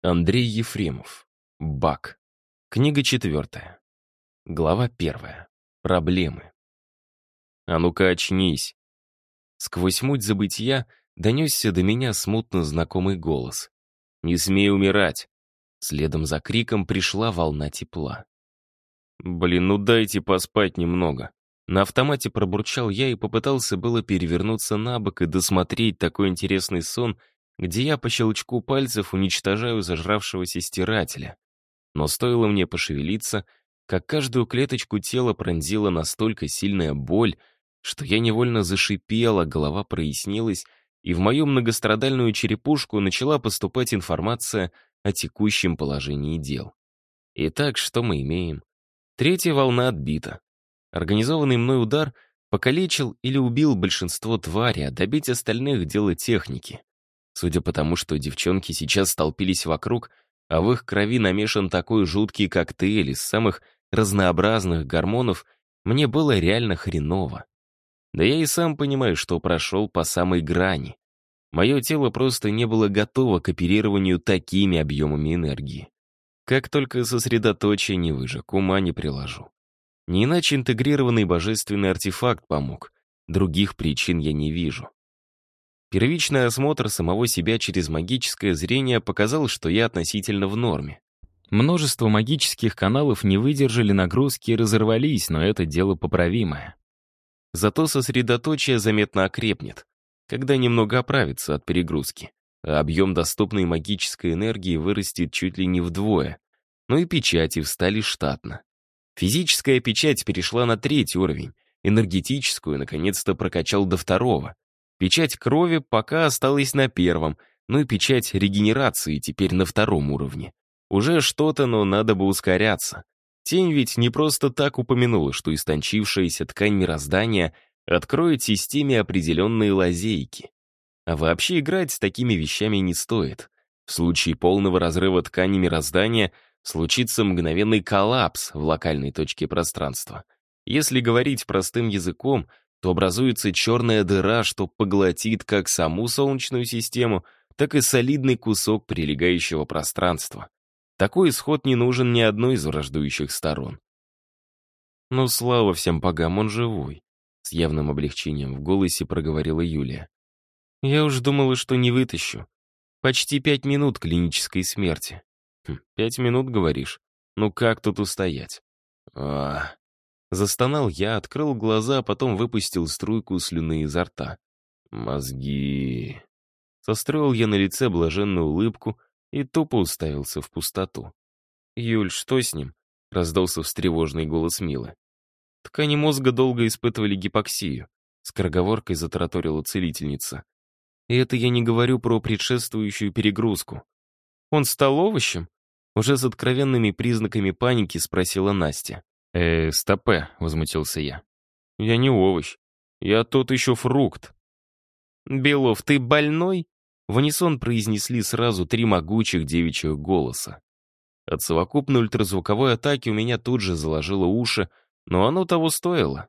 Андрей Ефремов. Бак. Книга четвертая. Глава первая. Проблемы. А ну-ка очнись. Сквозь муть забытия донесся до меня смутно знакомый голос. «Не смей умирать!» Следом за криком пришла волна тепла. «Блин, ну дайте поспать немного». На автомате пробурчал я и попытался было перевернуться на бок и досмотреть такой интересный сон, где я по щелчку пальцев уничтожаю зажравшегося стирателя. Но стоило мне пошевелиться, как каждую клеточку тела пронзила настолько сильная боль, что я невольно зашипела, голова прояснилась, и в мою многострадальную черепушку начала поступать информация о текущем положении дел. Итак, что мы имеем? Третья волна отбита. Организованный мной удар покалечил или убил большинство твари, а добить остальных — дело техники. Судя по тому, что девчонки сейчас столпились вокруг, а в их крови намешан такой жуткий коктейль из самых разнообразных гормонов, мне было реально хреново. Да я и сам понимаю, что прошел по самой грани. Мое тело просто не было готово к оперированию такими объемами энергии. Как только сосредоточие не выжег, ума не приложу. Не иначе интегрированный божественный артефакт помог. Других причин я не вижу. Первичный осмотр самого себя через магическое зрение показал, что я относительно в норме. Множество магических каналов не выдержали нагрузки и разорвались, но это дело поправимое. Зато сосредоточие заметно окрепнет, когда немного оправится от перегрузки, а объем доступной магической энергии вырастет чуть ли не вдвое, но и печати встали штатно. Физическая печать перешла на третий уровень, энергетическую наконец-то прокачал до второго, Печать крови пока осталась на первом, ну и печать регенерации теперь на втором уровне. Уже что-то, но надо бы ускоряться. Тень ведь не просто так упомянула, что истончившаяся ткань мироздания откроет системе определенные лазейки. А вообще играть с такими вещами не стоит. В случае полного разрыва ткани мироздания случится мгновенный коллапс в локальной точке пространства. Если говорить простым языком, то образуется черная дыра, что поглотит как саму Солнечную систему, так и солидный кусок прилегающего пространства. Такой исход не нужен ни одной из враждующих сторон. «Ну, слава всем богам, он живой», — с явным облегчением в голосе проговорила Юлия. «Я уж думала, что не вытащу. Почти пять минут клинической смерти». Хм, «Пять минут, говоришь? Ну как тут устоять?» «Ах...» Застонал я, открыл глаза, а потом выпустил струйку слюны изо рта. «Мозги...» Состроил я на лице блаженную улыбку и тупо уставился в пустоту. «Юль, что с ним?» — раздался встревоженный голос Милы. Ткани мозга долго испытывали гипоксию. Скороговоркой затараторила целительница. И это я не говорю про предшествующую перегрузку. «Он стал овощем?» Уже с откровенными признаками паники спросила Настя. «Э, стопе», — возмутился я. «Я не овощ. Я тот еще фрукт». «Белов, ты больной?» В унисон произнесли сразу три могучих девичьих голоса. От совокупной ультразвуковой атаки у меня тут же заложило уши, но оно того стоило.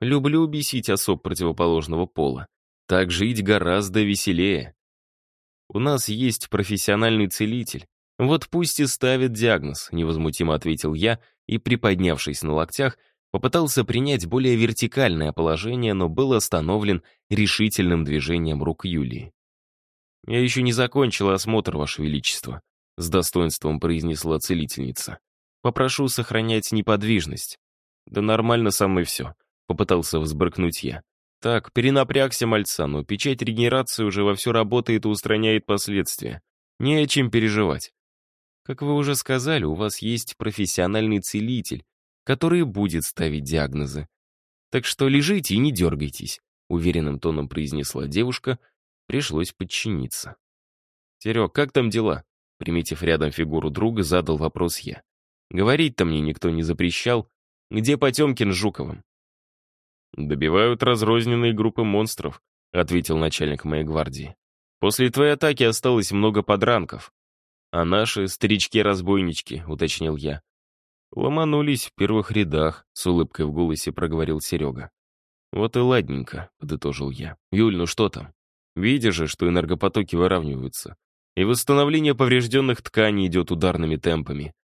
Люблю бесить особ противоположного пола. Так жить гораздо веселее. У нас есть профессиональный целитель. Вот пусть и ставит диагноз, невозмутимо ответил я и, приподнявшись на локтях, попытался принять более вертикальное положение, но был остановлен решительным движением рук Юлии. «Я еще не закончила осмотр, Ваше Величество», — с достоинством произнесла целительница. «Попрошу сохранять неподвижность». «Да нормально со мной все», — попытался взбрыкнуть я. «Так, перенапрягся мальца, но печать регенерации уже вовсю работает и устраняет последствия. Не о чем переживать. Как вы уже сказали, у вас есть профессиональный целитель, который будет ставить диагнозы. Так что лежите и не дергайтесь, уверенным тоном произнесла девушка. Пришлось подчиниться. Серег, как там дела? Приметив рядом фигуру друга, задал вопрос я. Говорить-то мне никто не запрещал. Где Потемкин с Жуковым? «Добивают разрозненные группы монстров», — ответил начальник моей гвардии. «После твоей атаки осталось много подранков. «А наши старички-разбойнички», — уточнил я. «Ломанулись в первых рядах», — с улыбкой в голосе проговорил Серега. «Вот и ладненько», — подытожил я. «Юль, ну что там? Видишь же, что энергопотоки выравниваются. и восстановление поврежденных тканей идет ударными темпами.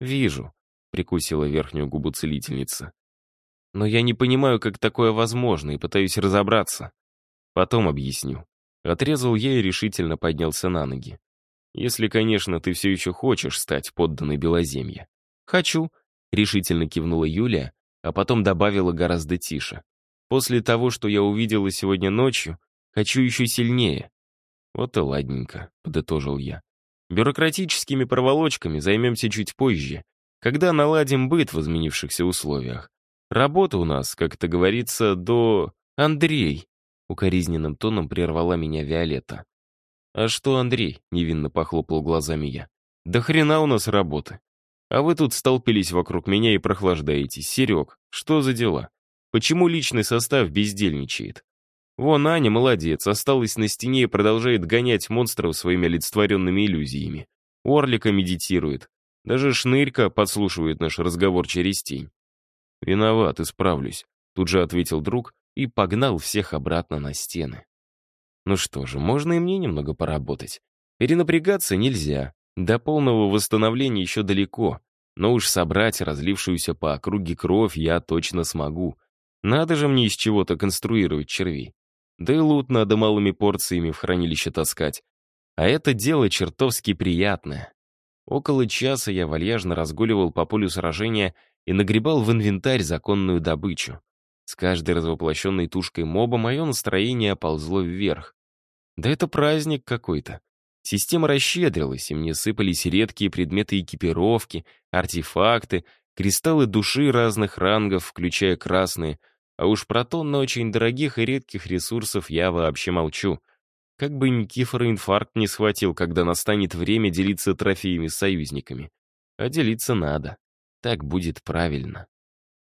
«Вижу», — прикусила верхнюю губу целительница. «Но я не понимаю, как такое возможно, и пытаюсь разобраться. Потом объясню». Отрезал я и решительно поднялся на ноги. «Если, конечно, ты все еще хочешь стать подданной Белоземья». «Хочу», — решительно кивнула Юлия, а потом добавила гораздо тише. «После того, что я увидела сегодня ночью, хочу еще сильнее». «Вот и ладненько», — подытожил я. «Бюрократическими проволочками займемся чуть позже, когда наладим быт в изменившихся условиях. Работа у нас, как это говорится, до... Андрей!» Укоризненным тоном прервала меня Виолетта. «А что, Андрей?» — невинно похлопал глазами я. «Да хрена у нас работы. А вы тут столпились вокруг меня и прохлаждаетесь. Серег, что за дела? Почему личный состав бездельничает? Вон Аня молодец, осталась на стене и продолжает гонять монстров своими олицетворенными иллюзиями. Орлика медитирует. Даже Шнырька подслушивает наш разговор через тень. «Виноват, исправлюсь», — тут же ответил друг и погнал всех обратно на стены. Ну что же, можно и мне немного поработать. Перенапрягаться нельзя, до полного восстановления еще далеко, но уж собрать разлившуюся по округе кровь я точно смогу. Надо же мне из чего-то конструировать червей. Да и лут надо малыми порциями в хранилище таскать. А это дело чертовски приятное. Около часа я вальяжно разгуливал по полю сражения и нагребал в инвентарь законную добычу. С каждой развоплощенной тушкой моба мое настроение оползло вверх. Да это праздник какой-то. Система расщедрилась, и мне сыпались редкие предметы экипировки, артефакты, кристаллы души разных рангов, включая красные, а уж про тонны очень дорогих и редких ресурсов я вообще молчу. Как бы Никифора инфаркт не схватил, когда настанет время делиться трофеями с союзниками. А делиться надо. Так будет правильно.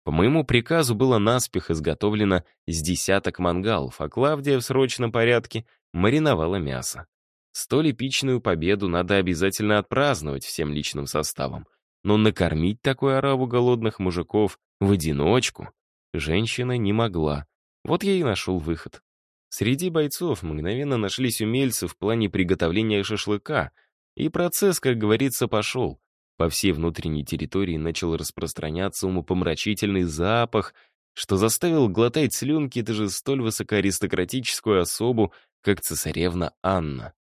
По моему приказу было наспех изготовлено с десяток мангалов, а Клавдия в срочном порядке мариновала мясо. Столь эпичную победу надо обязательно отпраздновать всем личным составом. Но накормить такую ораву голодных мужиков в одиночку женщина не могла. Вот я и нашел выход. Среди бойцов мгновенно нашлись умельцы в плане приготовления шашлыка, и процесс, как говорится, пошел. По всей внутренней территории начал распространяться умопомрачительный запах, что заставил глотать слюнки даже столь высокоаристократическую особу, как цесаревна Анна.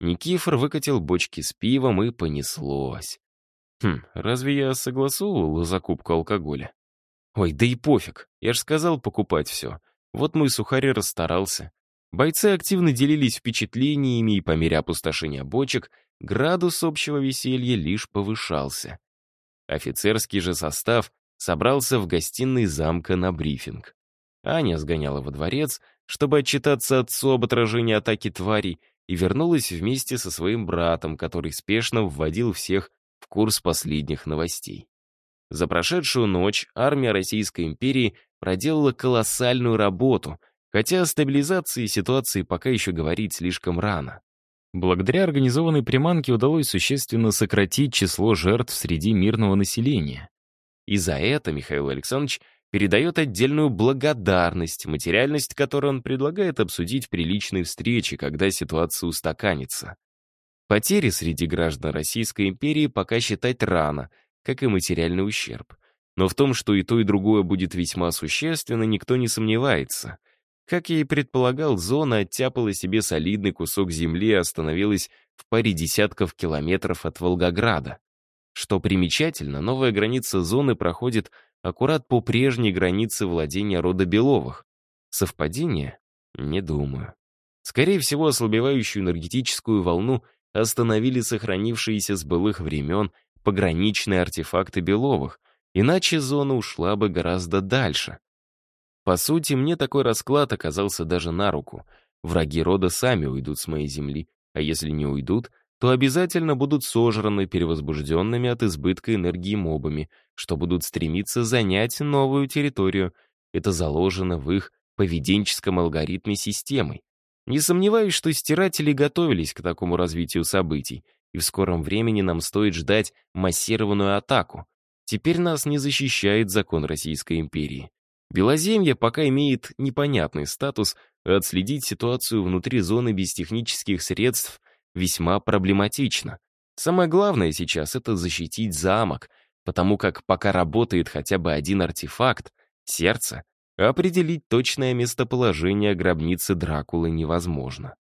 Никифор выкатил бочки с пивом и понеслось. Хм, разве я согласовывал закупку алкоголя? Ой, да и пофиг, я ж сказал покупать все. Вот мой сухарь расстарался. Бойцы активно делились впечатлениями, и по мере опустошения бочек градус общего веселья лишь повышался. Офицерский же состав собрался в гостиной замка на брифинг. Аня сгоняла во дворец, чтобы отчитаться отцу об отражении атаки тварей, и вернулась вместе со своим братом, который спешно вводил всех в курс последних новостей. За прошедшую ночь армия Российской империи проделала колоссальную работу, хотя о стабилизации ситуации пока еще говорить слишком рано. Благодаря организованной приманке удалось существенно сократить число жертв среди мирного населения. И за это Михаил Александрович передает отдельную благодарность, материальность которой он предлагает обсудить при личной встрече, когда ситуация устаканится. Потери среди граждан Российской империи пока считать рано, как и материальный ущерб. Но в том, что и то, и другое будет весьма существенно, никто не сомневается. Как я и предполагал, зона оттяпала себе солидный кусок земли и остановилась в паре десятков километров от Волгограда. Что примечательно, новая граница зоны проходит аккурат по прежней границе владения рода Беловых. Совпадение? Не думаю. Скорее всего, ослабевающую энергетическую волну остановили сохранившиеся с былых времен пограничные артефакты Беловых, иначе зона ушла бы гораздо дальше. По сути, мне такой расклад оказался даже на руку. Враги рода сами уйдут с моей земли, а если не уйдут, то обязательно будут сожраны перевозбужденными от избытка энергии мобами, что будут стремиться занять новую территорию. Это заложено в их поведенческом алгоритме системы. Не сомневаюсь, что стиратели готовились к такому развитию событий, и в скором времени нам стоит ждать массированную атаку. Теперь нас не защищает закон Российской империи. Белоземье пока имеет непонятный статус, а отследить ситуацию внутри зоны без технических средств весьма проблематично. Самое главное сейчас — это защитить замок, потому как пока работает хотя бы один артефакт, сердце, определить точное местоположение гробницы Дракулы невозможно.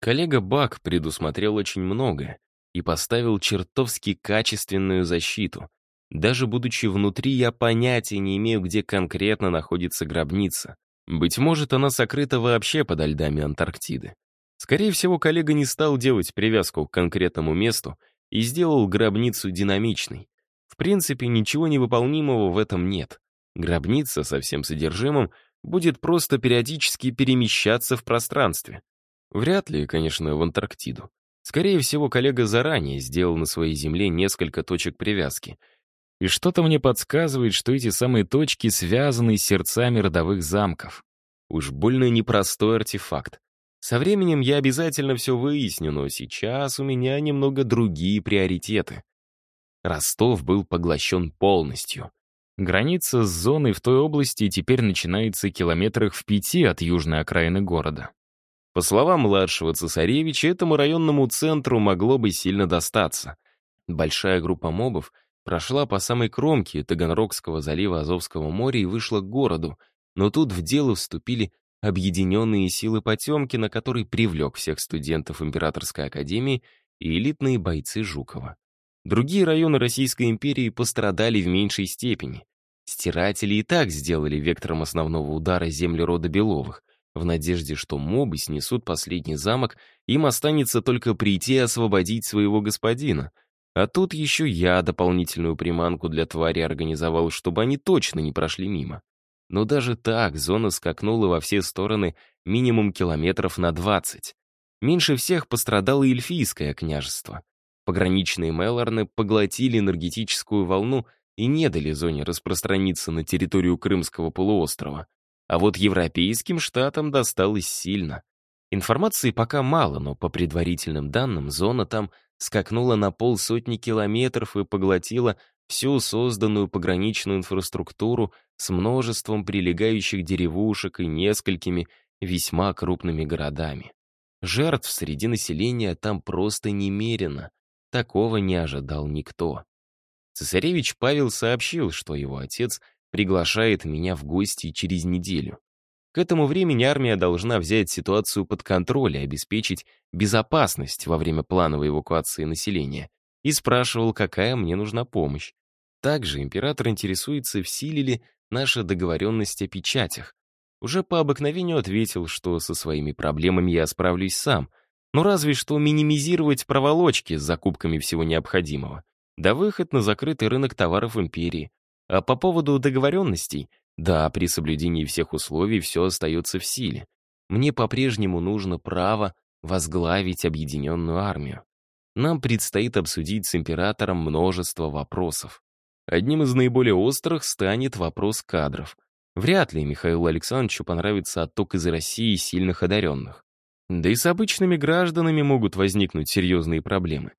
Коллега Бак предусмотрел очень многое и поставил чертовски качественную защиту. Даже будучи внутри, я понятия не имею, где конкретно находится гробница. Быть может, она сокрыта вообще подо льдами Антарктиды. Скорее всего, коллега не стал делать привязку к конкретному месту и сделал гробницу динамичной. В принципе, ничего невыполнимого в этом нет. Гробница со всем содержимым будет просто периодически перемещаться в пространстве. Вряд ли, конечно, в Антарктиду. Скорее всего, коллега заранее сделал на своей Земле несколько точек привязки — и что-то мне подсказывает, что эти самые точки связаны с сердцами родовых замков. Уж больно непростой артефакт. Со временем я обязательно все выясню, но сейчас у меня немного другие приоритеты. Ростов был поглощен полностью. Граница с зоной в той области теперь начинается километрах в пяти от южной окраины города. По словам младшего цесаревича, этому районному центру могло бы сильно достаться. Большая группа мобов — прошла по самой кромке Таганрогского залива Азовского моря и вышла к городу, но тут в дело вступили объединенные силы Потемкина, который привлек всех студентов Императорской академии и элитные бойцы Жукова. Другие районы Российской империи пострадали в меньшей степени. Стиратели и так сделали вектором основного удара земли рода Беловых, в надежде, что мобы снесут последний замок, им останется только прийти и освободить своего господина — а тут еще я дополнительную приманку для твари организовал, чтобы они точно не прошли мимо. Но даже так зона скакнула во все стороны минимум километров на 20. Меньше всех пострадало эльфийское княжество. Пограничные Мелорны поглотили энергетическую волну и не дали зоне распространиться на территорию Крымского полуострова. А вот европейским штатам досталось сильно. Информации пока мало, но по предварительным данным зона там скакнула на полсотни километров и поглотила всю созданную пограничную инфраструктуру с множеством прилегающих деревушек и несколькими весьма крупными городами. Жертв среди населения там просто немерено. Такого не ожидал никто. Цесаревич Павел сообщил, что его отец приглашает меня в гости через неделю. К этому времени армия должна взять ситуацию под контроль и обеспечить безопасность во время плановой эвакуации населения. И спрашивал, какая мне нужна помощь. Также император интересуется, в силе ли наша договоренность о печатях. Уже по обыкновению ответил, что со своими проблемами я справлюсь сам, но разве что минимизировать проволочки с закупками всего необходимого. Да выход на закрытый рынок товаров империи. А по поводу договоренностей да, при соблюдении всех условий все остается в силе. Мне по-прежнему нужно право возглавить объединенную армию. Нам предстоит обсудить с императором множество вопросов. Одним из наиболее острых станет вопрос кадров. Вряд ли Михаилу Александровичу понравится отток из России сильных одаренных. Да и с обычными гражданами могут возникнуть серьезные проблемы.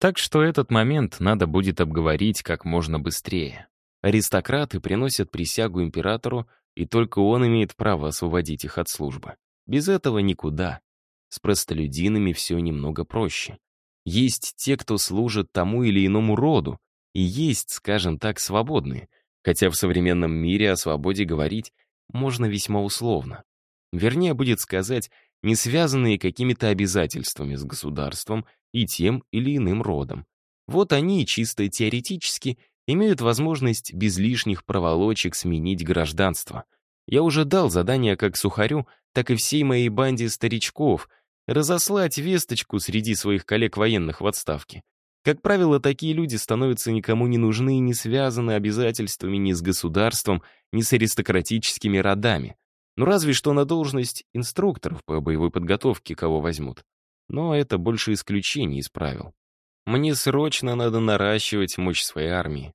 Так что этот момент надо будет обговорить как можно быстрее. Аристократы приносят присягу императору, и только он имеет право освободить их от службы. Без этого никуда. С простолюдинами все немного проще. Есть те, кто служит тому или иному роду, и есть, скажем так, свободные, хотя в современном мире о свободе говорить можно весьма условно. Вернее, будет сказать, не связанные какими-то обязательствами с государством и тем или иным родом. Вот они чисто теоретически имеют возможность без лишних проволочек сменить гражданство. Я уже дал задание как Сухарю, так и всей моей банде старичков разослать весточку среди своих коллег военных в отставке. Как правило, такие люди становятся никому не нужны и не связаны обязательствами ни с государством, ни с аристократическими родами. Ну разве что на должность инструкторов по боевой подготовке кого возьмут. Но это больше исключение из правил. Мне срочно надо наращивать мощь своей армии.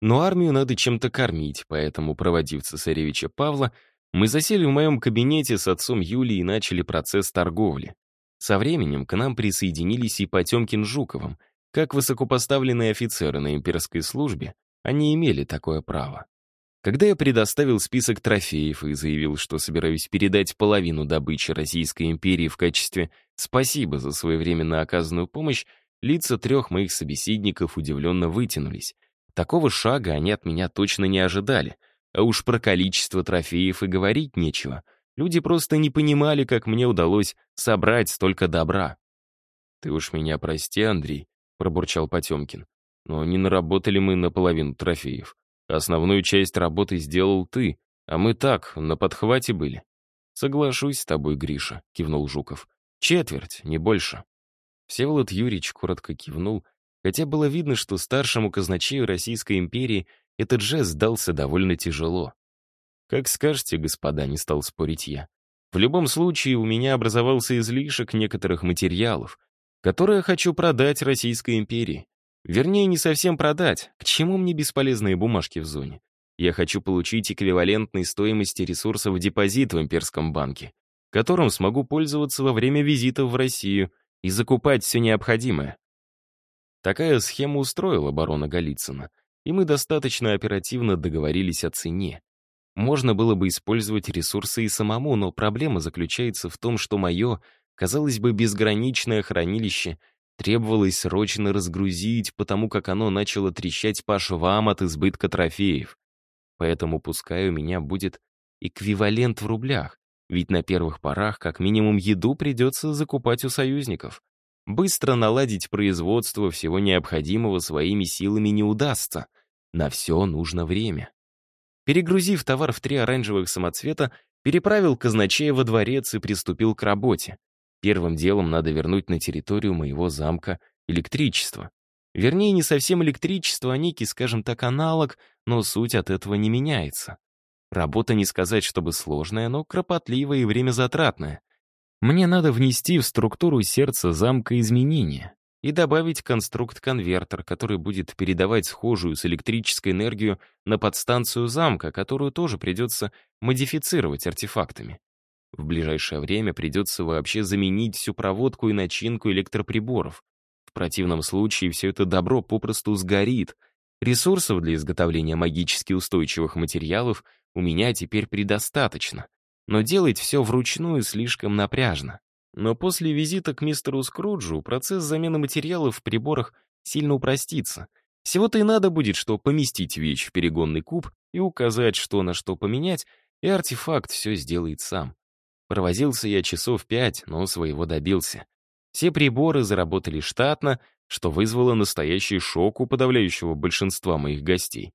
Но армию надо чем-то кормить, поэтому, проводив цесаревича Павла, мы засели в моем кабинете с отцом Юлии и начали процесс торговли. Со временем к нам присоединились и Потемкин Жуковым. Как высокопоставленные офицеры на имперской службе, они имели такое право. Когда я предоставил список трофеев и заявил, что собираюсь передать половину добычи Российской империи в качестве «спасибо за своевременно оказанную помощь», лица трех моих собеседников удивленно вытянулись. Такого шага они от меня точно не ожидали. А уж про количество трофеев и говорить нечего. Люди просто не понимали, как мне удалось собрать столько добра. «Ты уж меня прости, Андрей», — пробурчал Потемкин. «Но не наработали мы наполовину трофеев. Основную часть работы сделал ты, а мы так, на подхвате были». «Соглашусь с тобой, Гриша», — кивнул Жуков. «Четверть, не больше». Всеволод Юрьевич коротко кивнул, хотя было видно, что старшему казначею Российской империи этот жест дался довольно тяжело. «Как скажете, господа», — не стал спорить я. «В любом случае, у меня образовался излишек некоторых материалов, которые я хочу продать Российской империи. Вернее, не совсем продать. К чему мне бесполезные бумажки в зоне? Я хочу получить эквивалентной стоимости ресурсов депозит в имперском банке, которым смогу пользоваться во время визитов в Россию и закупать все необходимое. Такая схема устроила барона Голицына, и мы достаточно оперативно договорились о цене. Можно было бы использовать ресурсы и самому, но проблема заключается в том, что мое, казалось бы, безграничное хранилище требовалось срочно разгрузить, потому как оно начало трещать по швам от избытка трофеев. Поэтому пускай у меня будет эквивалент в рублях, ведь на первых порах как минимум еду придется закупать у союзников. Быстро наладить производство всего необходимого своими силами не удастся. На все нужно время. Перегрузив товар в три оранжевых самоцвета, переправил казначея во дворец и приступил к работе. Первым делом надо вернуть на территорию моего замка электричество. Вернее, не совсем электричество, а некий, скажем так, аналог, но суть от этого не меняется. Работа не сказать, чтобы сложная, но кропотливая и время затратная. Мне надо внести в структуру сердца замка изменения и добавить конструкт-конвертер, который будет передавать схожую с электрической энергию на подстанцию замка, которую тоже придется модифицировать артефактами. В ближайшее время придется вообще заменить всю проводку и начинку электроприборов. В противном случае все это добро попросту сгорит. Ресурсов для изготовления магически устойчивых материалов у меня теперь предостаточно. Но делать все вручную слишком напряжно. Но после визита к мистеру Скруджу процесс замены материалов в приборах сильно упростится. Всего-то и надо будет, что поместить вещь в перегонный куб и указать, что на что поменять, и артефакт все сделает сам. Провозился я часов пять, но своего добился. Все приборы заработали штатно, что вызвало настоящий шок у подавляющего большинства моих гостей.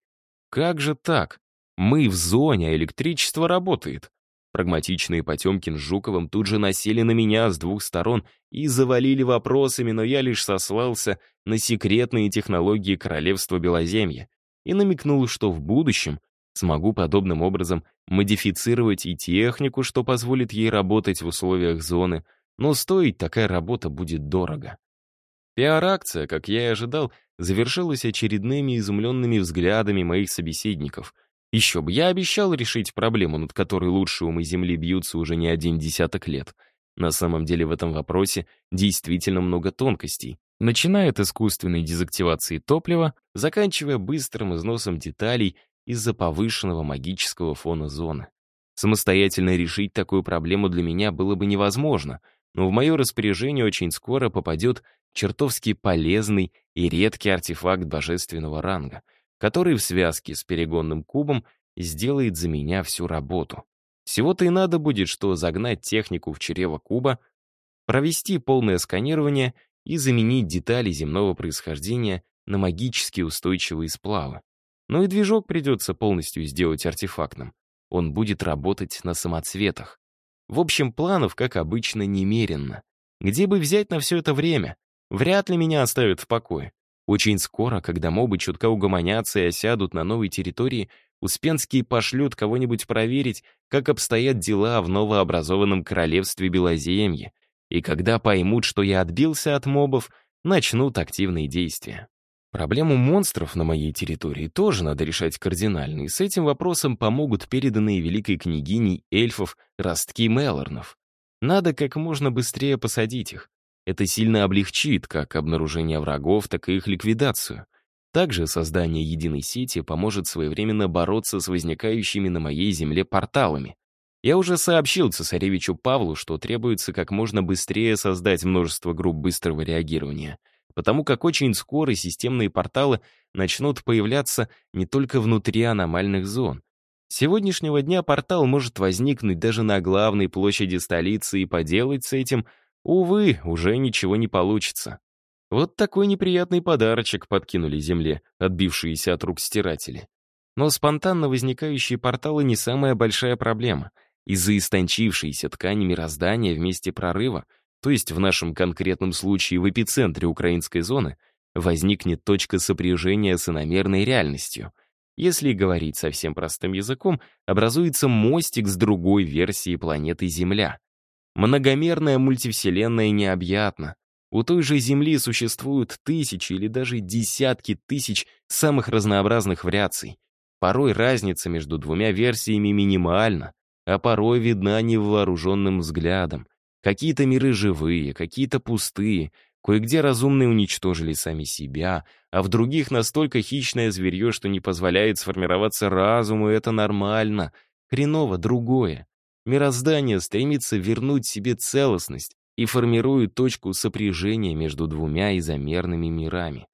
Как же так? Мы в зоне, а электричество работает. Прагматичные Потемкин с Жуковым тут же насели на меня с двух сторон и завалили вопросами, но я лишь сослался на секретные технологии королевства Белоземья и намекнул, что в будущем смогу подобным образом модифицировать и технику, что позволит ей работать в условиях зоны, но стоить такая работа будет дорого. Пиар-акция, как я и ожидал, завершилась очередными изумленными взглядами моих собеседников — еще бы, я обещал решить проблему, над которой лучшие умы Земли бьются уже не один десяток лет. На самом деле в этом вопросе действительно много тонкостей. Начиная от искусственной дезактивации топлива, заканчивая быстрым износом деталей из-за повышенного магического фона зоны. Самостоятельно решить такую проблему для меня было бы невозможно, но в мое распоряжение очень скоро попадет чертовски полезный и редкий артефакт божественного ранга — который в связке с перегонным кубом сделает за меня всю работу. Всего-то и надо будет, что загнать технику в чрево куба, провести полное сканирование и заменить детали земного происхождения на магически устойчивые сплавы. Но и движок придется полностью сделать артефактным. Он будет работать на самоцветах. В общем, планов, как обычно, немеренно. Где бы взять на все это время? Вряд ли меня оставят в покое. Очень скоро, когда мобы чутка угомонятся и осядут на новой территории, Успенский пошлют кого-нибудь проверить, как обстоят дела в новообразованном королевстве Белоземье, и когда поймут, что я отбился от мобов, начнут активные действия. Проблему монстров на моей территории тоже надо решать кардинально, и с этим вопросом помогут переданные великой княгиней эльфов ростки Мелорнов. Надо как можно быстрее посадить их. Это сильно облегчит как обнаружение врагов, так и их ликвидацию. Также создание единой сети поможет своевременно бороться с возникающими на моей земле порталами. Я уже сообщил цесаревичу Павлу, что требуется как можно быстрее создать множество групп быстрого реагирования, потому как очень скоро системные порталы начнут появляться не только внутри аномальных зон. С сегодняшнего дня портал может возникнуть даже на главной площади столицы, и поделать с этим, увы, уже ничего не получится. Вот такой неприятный подарочек подкинули Земле, отбившиеся от рук стиратели. Но спонтанно возникающие порталы не самая большая проблема. Из-за истончившейся ткани мироздания в месте прорыва, то есть в нашем конкретном случае в эпицентре украинской зоны, возникнет точка сопряжения с иномерной реальностью. Если говорить совсем простым языком, образуется мостик с другой версией планеты Земля. Многомерная мультивселенная необъятна, у той же Земли существуют тысячи или даже десятки тысяч самых разнообразных вариаций. Порой разница между двумя версиями минимальна, а порой видна невооруженным взглядом. Какие-то миры живые, какие-то пустые, кое-где разумные уничтожили сами себя, а в других настолько хищное зверье, что не позволяет сформироваться разуму, это нормально. Хреново другое. Мироздание стремится вернуть себе целостность, и формируют точку сопряжения между двумя изомерными мирами.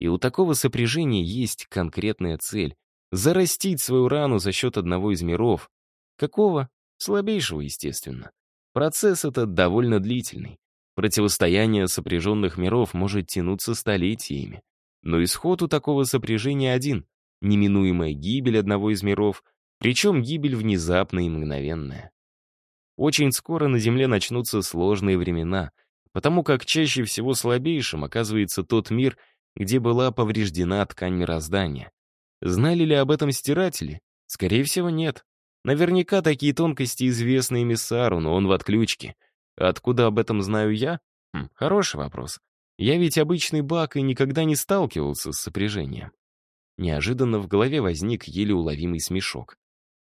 И у такого сопряжения есть конкретная цель — зарастить свою рану за счет одного из миров. Какого? Слабейшего, естественно. Процесс этот довольно длительный. Противостояние сопряженных миров может тянуться столетиями. Но исход у такого сопряжения один — неминуемая гибель одного из миров, причем гибель внезапная и мгновенная. Очень скоро на Земле начнутся сложные времена, потому как чаще всего слабейшим оказывается тот мир, где была повреждена ткань мироздания. Знали ли об этом стиратели? Скорее всего, нет. Наверняка такие тонкости известны эмиссару, но он в отключке. Откуда об этом знаю я? Хм, хороший вопрос. Я ведь обычный баг и никогда не сталкивался с сопряжением. Неожиданно в голове возник еле уловимый смешок.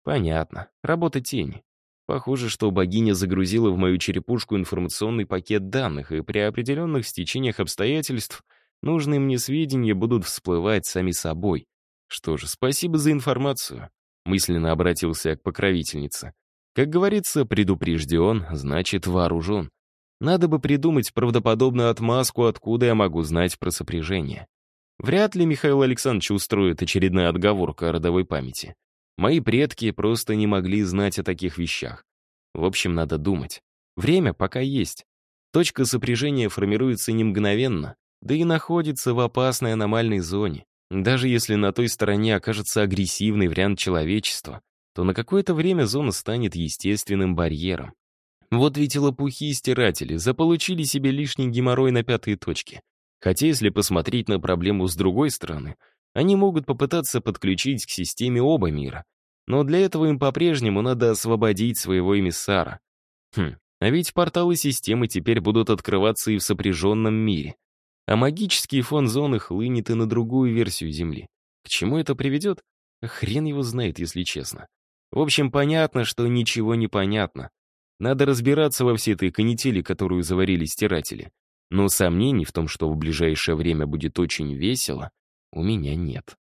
Понятно. Работа тени. Похоже, что богиня загрузила в мою черепушку информационный пакет данных, и при определенных стечениях обстоятельств нужные мне сведения будут всплывать сами собой. Что же, спасибо за информацию. Мысленно обратился к покровительнице. Как говорится, предупрежден, значит вооружен. Надо бы придумать правдоподобную отмазку, откуда я могу знать про сопряжение. Вряд ли Михаил Александрович устроит очередная отговорка о родовой памяти. Мои предки просто не могли знать о таких вещах. В общем, надо думать. Время пока есть. Точка сопряжения формируется не мгновенно, да и находится в опасной аномальной зоне. Даже если на той стороне окажется агрессивный вариант человечества, то на какое-то время зона станет естественным барьером. Вот ведь лопухи и стиратели заполучили себе лишний геморрой на пятые точки. Хотя если посмотреть на проблему с другой стороны, они могут попытаться подключить к системе оба мира. Но для этого им по-прежнему надо освободить своего эмиссара. Хм, а ведь порталы системы теперь будут открываться и в сопряженном мире. А магический фон зоны хлынет и на другую версию Земли. К чему это приведет? Хрен его знает, если честно. В общем, понятно, что ничего не понятно. Надо разбираться во всей этой канители, которую заварили стиратели. Но сомнений в том, что в ближайшее время будет очень весело, у меня нет.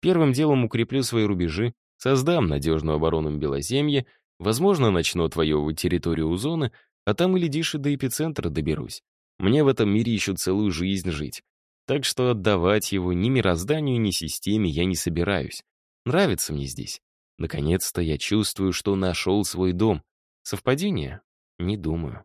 Первым делом укреплю свои рубежи, создам надежную оборону Белоземья, возможно, начну отвоевывать территорию у зоны, а там, глядишь, и до эпицентра доберусь. Мне в этом мире еще целую жизнь жить. Так что отдавать его ни мирозданию, ни системе я не собираюсь. Нравится мне здесь. Наконец-то я чувствую, что нашел свой дом. Совпадение? Не думаю.